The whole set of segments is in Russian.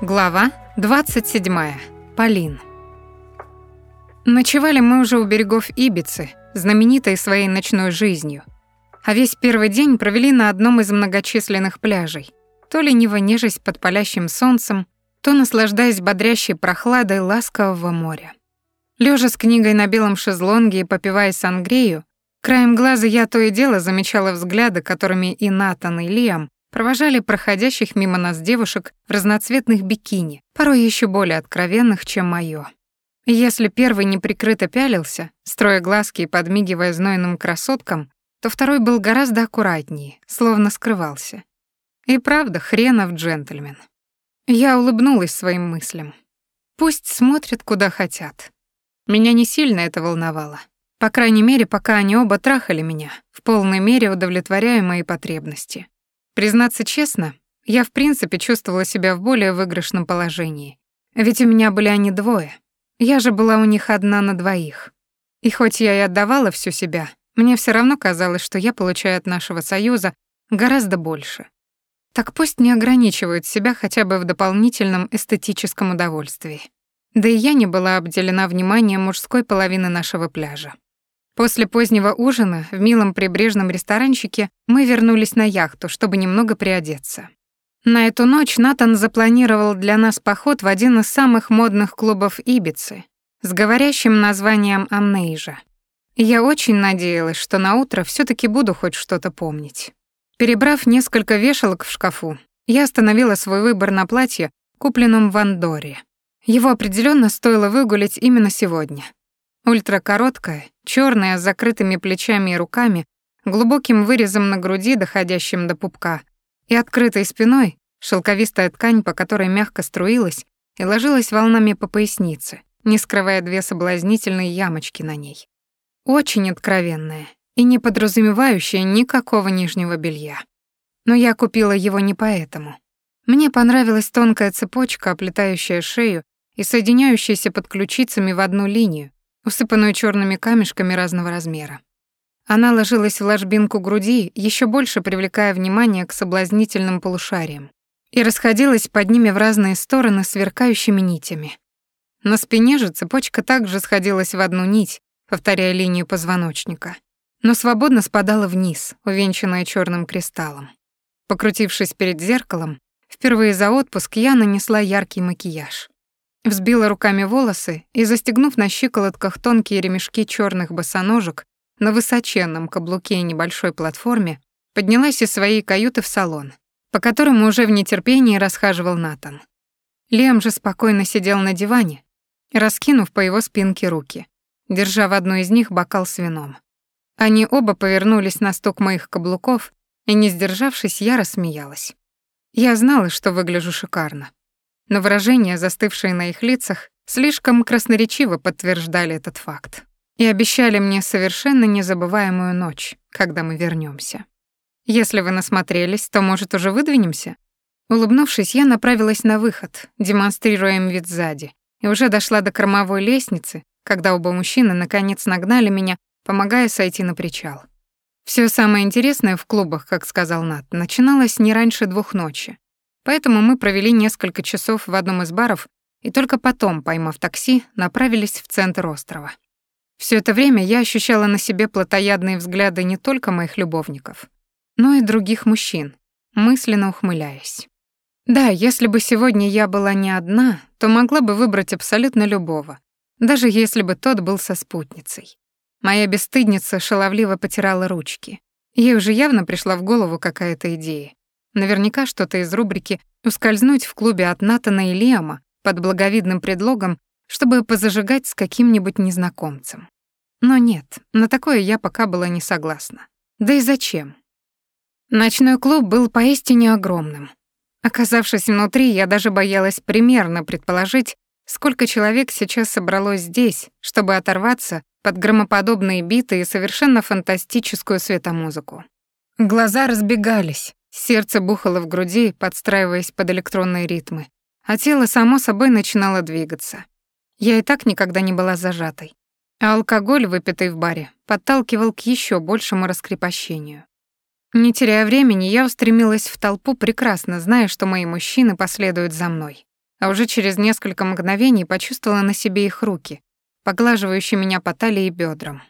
Глава 27. Полин. Ночевали мы уже у берегов Ибицы, знаменитой своей ночной жизнью. А весь первый день провели на одном из многочисленных пляжей, то лениво нежесть под палящим солнцем, то наслаждаясь бодрящей прохладой ласкового моря. Лежа с книгой на белом шезлонге и попивая сангрию, краем глаза я то и дело замечала взгляды, которыми и Натан, и Лиам провожали проходящих мимо нас девушек в разноцветных бикини, порой еще более откровенных, чем моё. если первый неприкрыто пялился, строя глазки и подмигивая знойным красоткам, то второй был гораздо аккуратнее, словно скрывался. И правда, хренов джентльмен. Я улыбнулась своим мыслям. Пусть смотрят, куда хотят. Меня не сильно это волновало. По крайней мере, пока они оба трахали меня, в полной мере удовлетворяя мои потребности. Признаться честно, я в принципе чувствовала себя в более выигрышном положении. Ведь у меня были они двое. Я же была у них одна на двоих. И хоть я и отдавала всю себя, мне все равно казалось, что я получаю от нашего союза гораздо больше. Так пусть не ограничивают себя хотя бы в дополнительном эстетическом удовольствии. Да и я не была обделена вниманием мужской половины нашего пляжа. После позднего ужина в милом прибрежном ресторанчике мы вернулись на яхту, чтобы немного приодеться. На эту ночь Натан запланировал для нас поход в один из самых модных клубов Ибицы с говорящим названием «Амнейжа». Я очень надеялась, что на утро все таки буду хоть что-то помнить. Перебрав несколько вешалок в шкафу, я остановила свой выбор на платье, купленном в Андоре. Его определенно стоило выгулить именно сегодня. Ультракороткая, черная, с закрытыми плечами и руками, глубоким вырезом на груди, доходящим до пупка, и открытой спиной, шелковистая ткань, по которой мягко струилась и ложилась волнами по пояснице, не скрывая две соблазнительные ямочки на ней. Очень откровенная и не подразумевающая никакого нижнего белья. Но я купила его не поэтому. Мне понравилась тонкая цепочка, оплетающая шею и соединяющаяся под ключицами в одну линию, усыпанную черными камешками разного размера. Она ложилась в ложбинку груди, еще больше привлекая внимание к соблазнительным полушариям, и расходилась под ними в разные стороны сверкающими нитями. На спине же цепочка также сходилась в одну нить, повторяя линию позвоночника, но свободно спадала вниз, увенчанная черным кристаллом. Покрутившись перед зеркалом, впервые за отпуск я нанесла яркий макияж. Взбила руками волосы и, застегнув на щиколотках тонкие ремешки черных босоножек на высоченном каблуке и небольшой платформе, поднялась из своей каюты в салон, по которому уже в нетерпении расхаживал Натан. Лем же спокойно сидел на диване, раскинув по его спинке руки, держа в одной из них бокал с вином. Они оба повернулись на стук моих каблуков, и, не сдержавшись, я рассмеялась. Я знала, что выгляжу шикарно но выражения, застывшие на их лицах, слишком красноречиво подтверждали этот факт и обещали мне совершенно незабываемую ночь, когда мы вернемся. Если вы насмотрелись, то, может, уже выдвинемся? Улыбнувшись, я направилась на выход, демонстрируя им вид сзади, и уже дошла до кормовой лестницы, когда оба мужчины наконец нагнали меня, помогая сойти на причал. Все самое интересное в клубах, как сказал Нат, начиналось не раньше двух ночи, Поэтому мы провели несколько часов в одном из баров и только потом, поймав такси, направились в центр острова. Все это время я ощущала на себе плотоядные взгляды не только моих любовников, но и других мужчин, мысленно ухмыляясь. Да, если бы сегодня я была не одна, то могла бы выбрать абсолютно любого, даже если бы тот был со спутницей. Моя бесстыдница шаловливо потирала ручки. Ей уже явно пришла в голову какая-то идея. Наверняка что-то из рубрики «Ускользнуть в клубе от Натана и Лиама» под благовидным предлогом, чтобы позажигать с каким-нибудь незнакомцем. Но нет, на такое я пока была не согласна. Да и зачем? Ночной клуб был поистине огромным. Оказавшись внутри, я даже боялась примерно предположить, сколько человек сейчас собралось здесь, чтобы оторваться под громоподобные биты и совершенно фантастическую светомузыку. Глаза разбегались, Сердце бухало в груди, подстраиваясь под электронные ритмы, а тело само собой начинало двигаться. Я и так никогда не была зажатой. А алкоголь, выпитый в баре, подталкивал к еще большему раскрепощению. Не теряя времени, я устремилась в толпу, прекрасно зная, что мои мужчины последуют за мной. а уже через несколько мгновений почувствовала на себе их руки, поглаживающие меня по талии и бедрам.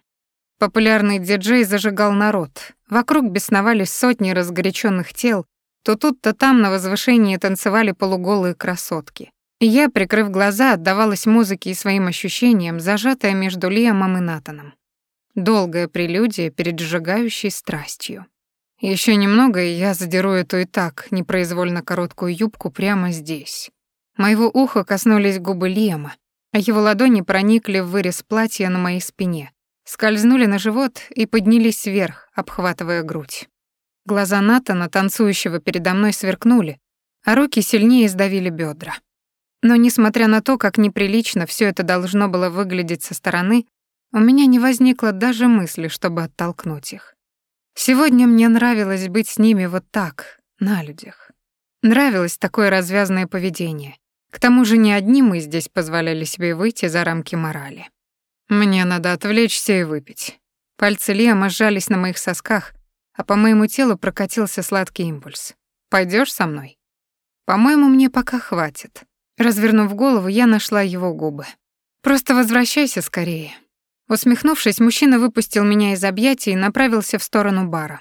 Популярный диджей зажигал народ. Вокруг бесновались сотни разгоряченных тел, то тут, то там на возвышении танцевали полуголые красотки. Я, прикрыв глаза, отдавалась музыке и своим ощущениям, зажатая между Лиамом и Натаном. Долгая прелюдия перед сжигающей страстью. Еще немного, и я задеру эту и так непроизвольно короткую юбку прямо здесь. Моего уха коснулись губы Лиама, а его ладони проникли в вырез платья на моей спине, скользнули на живот и поднялись вверх, обхватывая грудь. Глаза Натана, танцующего передо мной, сверкнули, а руки сильнее сдавили бедра. Но несмотря на то, как неприлично все это должно было выглядеть со стороны, у меня не возникло даже мысли, чтобы оттолкнуть их. Сегодня мне нравилось быть с ними вот так, на людях. Нравилось такое развязное поведение. К тому же не одни мы здесь позволяли себе выйти за рамки морали. Мне надо отвлечься и выпить. Пальцы Лиама сжались на моих сосках, а по моему телу прокатился сладкий импульс. Пойдешь со мной? По-моему, мне пока хватит. Развернув голову, я нашла его губы. Просто возвращайся скорее. Усмехнувшись, мужчина выпустил меня из объятий и направился в сторону бара.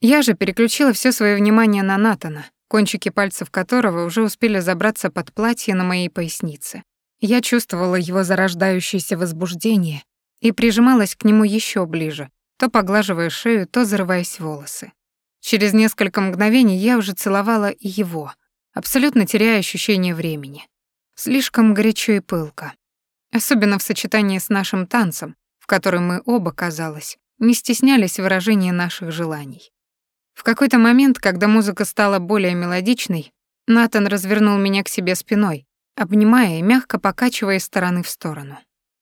Я же переключила все свое внимание на Натана, кончики пальцев которого уже успели забраться под платье на моей пояснице. Я чувствовала его зарождающееся возбуждение и прижималась к нему еще ближе, то поглаживая шею, то зарываясь в волосы. Через несколько мгновений я уже целовала и его, абсолютно теряя ощущение времени. Слишком горячо и пылко. Особенно в сочетании с нашим танцем, в котором мы оба, казалось, не стеснялись выражения наших желаний. В какой-то момент, когда музыка стала более мелодичной, Натан развернул меня к себе спиной, обнимая и мягко покачивая из стороны в сторону.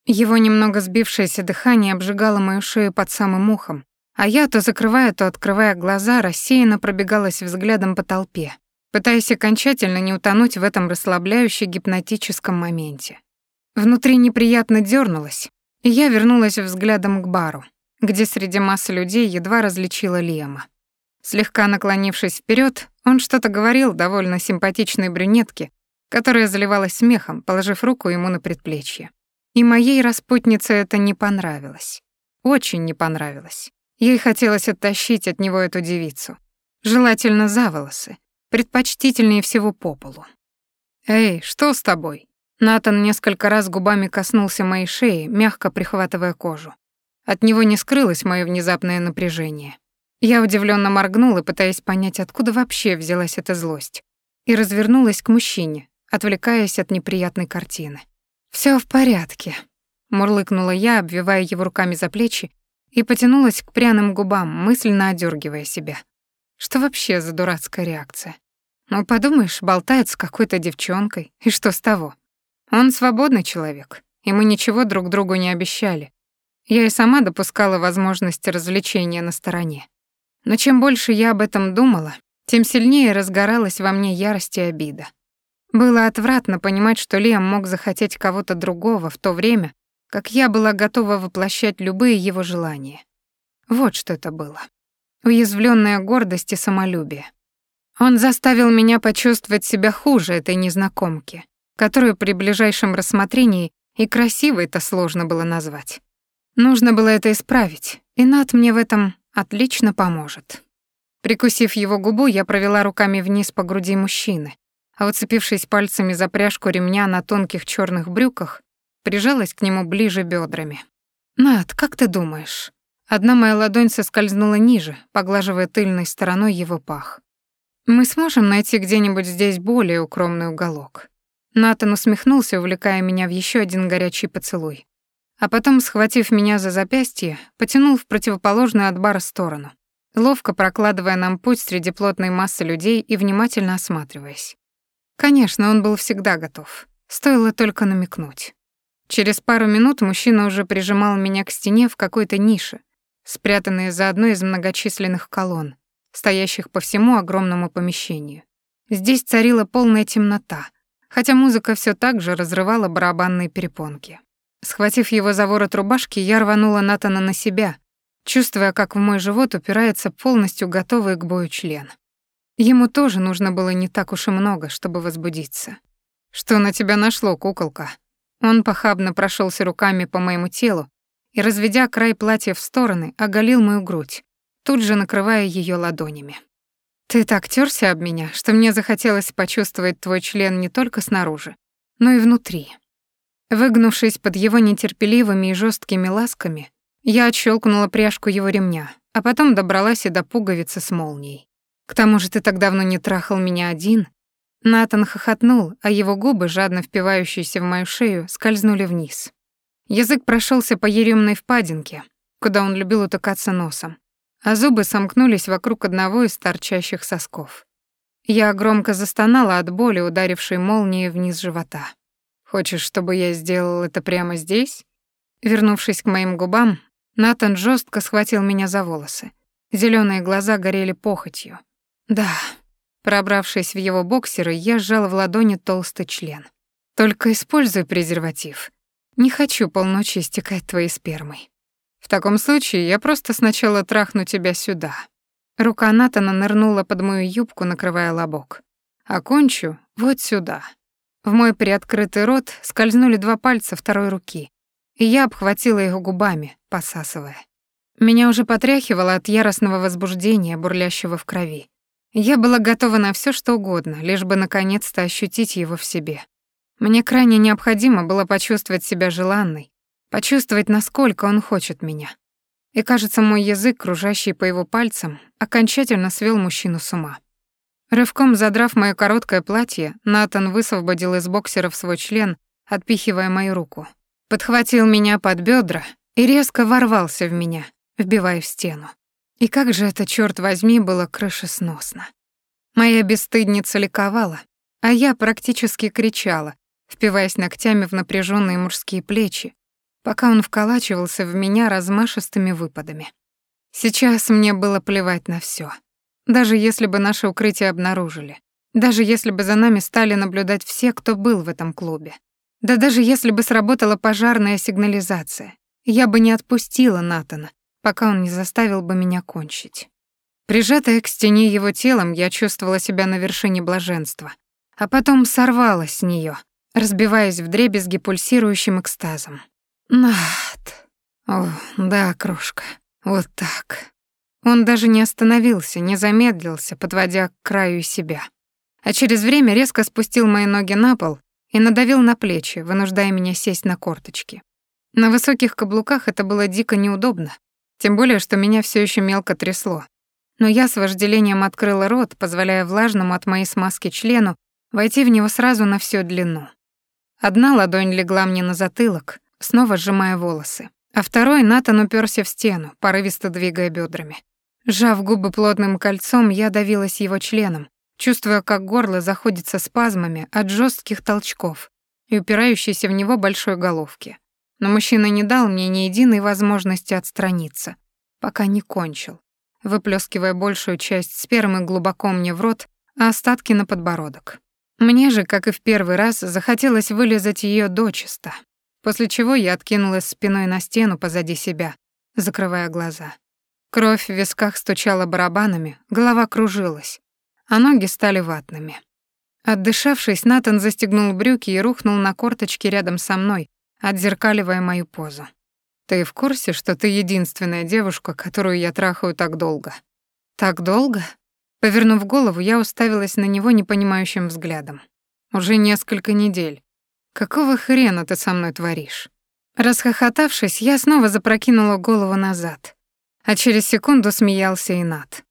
Его немного сбившееся дыхание обжигало мою шею под самым ухом, а я, то закрывая, то открывая глаза, рассеянно пробегалась взглядом по толпе, пытаясь окончательно не утонуть в этом расслабляюще гипнотическом моменте. Внутри неприятно дернулось, и я вернулась взглядом к бару, где среди массы людей едва различила Лиама. Слегка наклонившись вперед, он что-то говорил довольно симпатичной брюнетке, которая заливалась смехом, положив руку ему на предплечье. И моей распутнице это не понравилось. Очень не понравилось. Ей хотелось оттащить от него эту девицу. Желательно за волосы, предпочтительнее всего по полу. «Эй, что с тобой?» Натан несколько раз губами коснулся моей шеи, мягко прихватывая кожу. От него не скрылось мое внезапное напряжение. Я удивленно моргнула, пытаясь понять, откуда вообще взялась эта злость, и развернулась к мужчине, отвлекаясь от неприятной картины. Все в порядке», — мурлыкнула я, обвивая его руками за плечи, и потянулась к пряным губам, мысленно одергивая себя. Что вообще за дурацкая реакция? Ну, подумаешь, болтает с какой-то девчонкой, и что с того? Он свободный человек, и мы ничего друг другу не обещали. Я и сама допускала возможность развлечения на стороне. Но чем больше я об этом думала, тем сильнее разгоралась во мне ярость и обида. Было отвратно понимать, что Лиам мог захотеть кого-то другого в то время, как я была готова воплощать любые его желания. Вот что это было. Уязвленная гордость и самолюбие. Он заставил меня почувствовать себя хуже этой незнакомки, которую при ближайшем рассмотрении и красивой-то сложно было назвать. Нужно было это исправить, и Над мне в этом отлично поможет. Прикусив его губу, я провела руками вниз по груди мужчины, а уцепившись пальцами за пряжку ремня на тонких черных брюках, прижалась к нему ближе бедрами. «Над, как ты думаешь?» Одна моя ладонь соскользнула ниже, поглаживая тыльной стороной его пах. «Мы сможем найти где-нибудь здесь более укромный уголок?» Натан усмехнулся, увлекая меня в еще один горячий поцелуй. А потом, схватив меня за запястье, потянул в противоположную от бара сторону, ловко прокладывая нам путь среди плотной массы людей и внимательно осматриваясь. Конечно, он был всегда готов. Стоило только намекнуть. Через пару минут мужчина уже прижимал меня к стене в какой-то нише, спрятанной за одной из многочисленных колонн, стоящих по всему огромному помещению. Здесь царила полная темнота, хотя музыка все так же разрывала барабанные перепонки. Схватив его за ворот рубашки, я рванула Натана на себя, чувствуя, как в мой живот упирается полностью готовый к бою член. Ему тоже нужно было не так уж и много, чтобы возбудиться. Что на тебя нашло, куколка? Он похабно прошелся руками по моему телу и, разведя край платья в стороны, оголил мою грудь, тут же накрывая ее ладонями. Ты так терся об меня, что мне захотелось почувствовать твой член не только снаружи, но и внутри. Выгнувшись под его нетерпеливыми и жесткими ласками, я отщелкнула пряжку его ремня, а потом добралась и до пуговицы с молнией. К тому же ты так давно не трахал меня один. Натан хохотнул, а его губы, жадно впивающиеся в мою шею, скользнули вниз. Язык прошелся по еремной впадинке, куда он любил утыкаться носом, а зубы сомкнулись вокруг одного из торчащих сосков. Я громко застонала от боли, ударившей молнией вниз живота. «Хочешь, чтобы я сделал это прямо здесь?» Вернувшись к моим губам, Натан жестко схватил меня за волосы. Зеленые глаза горели похотью. Да, пробравшись в его боксеры, я сжала в ладони толстый член. Только используй презерватив. Не хочу полночи истекать твоей спермой. В таком случае я просто сначала трахну тебя сюда. Рука Натана нырнула под мою юбку, накрывая лобок. Окончу вот сюда. В мой приоткрытый рот скользнули два пальца второй руки, и я обхватила его губами, посасывая. Меня уже потряхивало от яростного возбуждения, бурлящего в крови. Я была готова на все, что угодно, лишь бы наконец-то ощутить его в себе. Мне крайне необходимо было почувствовать себя желанной, почувствовать, насколько он хочет меня. И, кажется, мой язык, кружащий по его пальцам, окончательно свел мужчину с ума. Рывком задрав моё короткое платье, Натан высвободил из боксеров свой член, отпихивая мою руку подхватил меня под бедра и резко ворвался в меня, вбивая в стену. И как же это, черт возьми, было крышесносно. Моя бесстыдница ликовала, а я практически кричала, впиваясь ногтями в напряженные мужские плечи, пока он вколачивался в меня размашистыми выпадами. Сейчас мне было плевать на все, Даже если бы наше укрытие обнаружили, даже если бы за нами стали наблюдать все, кто был в этом клубе. Да даже если бы сработала пожарная сигнализация, я бы не отпустила Натана, пока он не заставил бы меня кончить. Прижатая к стене его телом, я чувствовала себя на вершине блаженства, а потом сорвалась с нее, разбиваясь в дребезги пульсирующим экстазом. Нат. О, да, крошка. Вот так. Он даже не остановился, не замедлился, подводя к краю себя. А через время резко спустил мои ноги на пол и надавил на плечи, вынуждая меня сесть на корточки. На высоких каблуках это было дико неудобно, тем более, что меня все еще мелко трясло. Но я с вожделением открыла рот, позволяя влажному от моей смазки члену войти в него сразу на всю длину. Одна ладонь легла мне на затылок, снова сжимая волосы, а второй Натан уперся в стену, порывисто двигая бедрами. Сжав губы плотным кольцом, я давилась его членом, чувствуя, как горло заходится спазмами от жестких толчков и упирающейся в него большой головки. Но мужчина не дал мне ни единой возможности отстраниться, пока не кончил, выплескивая большую часть спермы глубоко мне в рот, а остатки на подбородок. Мне же, как и в первый раз, захотелось вылезать ее дочисто, после чего я откинулась спиной на стену позади себя, закрывая глаза. Кровь в висках стучала барабанами, голова кружилась, а ноги стали ватными. Отдышавшись, Натан застегнул брюки и рухнул на корточки рядом со мной, отзеркаливая мою позу. «Ты в курсе, что ты единственная девушка, которую я трахаю так долго?» «Так долго?» Повернув голову, я уставилась на него непонимающим взглядом. «Уже несколько недель. Какого хрена ты со мной творишь?» Расхохотавшись, я снова запрокинула голову назад, а через секунду смеялся и Нат.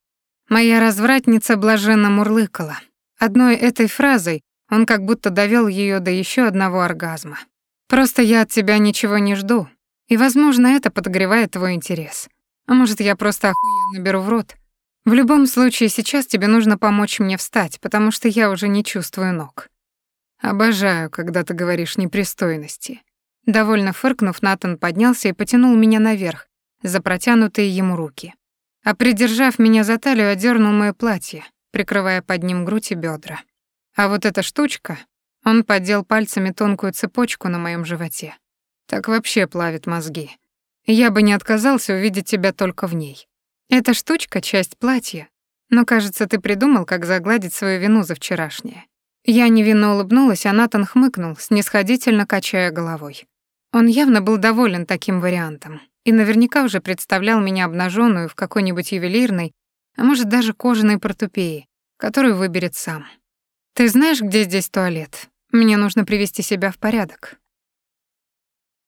Моя развратница блаженно мурлыкала. Одной этой фразой он как будто довел ее до еще одного оргазма. «Просто я от тебя ничего не жду, и, возможно, это подогревает твой интерес. А может, я просто охуенно беру в рот. В любом случае, сейчас тебе нужно помочь мне встать, потому что я уже не чувствую ног». «Обожаю, когда ты говоришь непристойности». Довольно фыркнув, Натан поднялся и потянул меня наверх, за протянутые ему руки а придержав меня за талию, одернул моё платье, прикрывая под ним грудь и бедра. А вот эта штучка, он поддел пальцами тонкую цепочку на моем животе. Так вообще плавит мозги. Я бы не отказался увидеть тебя только в ней. Эта штучка — часть платья, но, кажется, ты придумал, как загладить свою вину за вчерашнее. Я невинно улыбнулась, а Натан хмыкнул, снисходительно качая головой. Он явно был доволен таким вариантом и наверняка уже представлял меня обнаженную в какой-нибудь ювелирной, а может даже кожаной портупее, которую выберет сам. «Ты знаешь, где здесь туалет? Мне нужно привести себя в порядок».